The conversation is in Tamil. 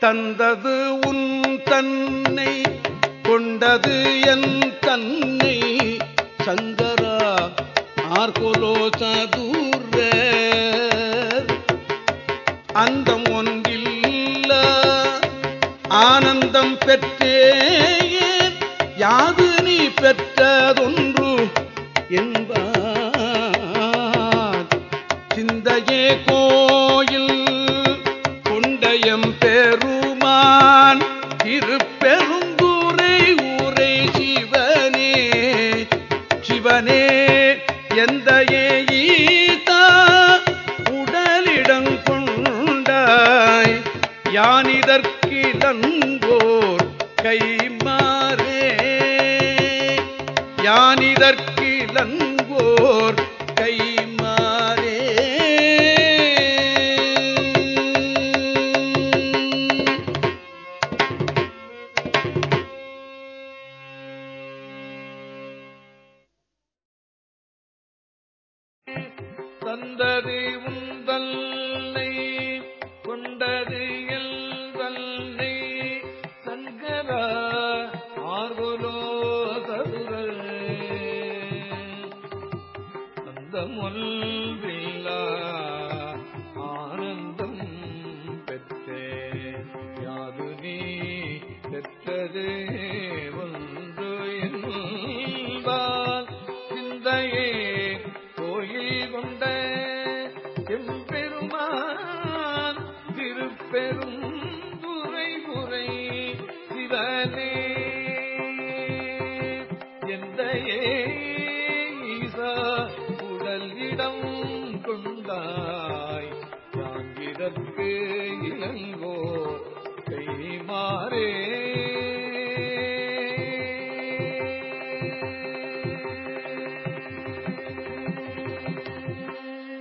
தந்தது உன் தன்னை கொண்டது என் தன்னை சங்கரா ஆர்கொலோ சதுர அந்தம் ஒன்றில்ல ஆனந்தம் பெற்றே யாது நீ பெற்றதொன்று என்பார். சிந்தையே கோ திருப்பெருந்துரை ஊரை சிவனே சிவனே எந்த ஏதா உடலிடம் கொண்டாய் யானிதற்கிலங்கோர் கைமாறே யானிதற்கிலங்கோர் தந்தது உந்தல்லை கொண்டது எல்வல்லை சங்கரா ஆர்வலோ சதுரல் அந்த மொல்வில்லா ஆனந்தம் பெற்றே. யாது நீ பெற்றது ஒன்று என்பால் சிந்தையே கொண்ட. எம்பெருமான் திருப்பெரும் துறை புரை சிவனே. எந்த ஈசா உடல் இடம் கொண்டாய். யாங்கிதற்கு இளங்கோர்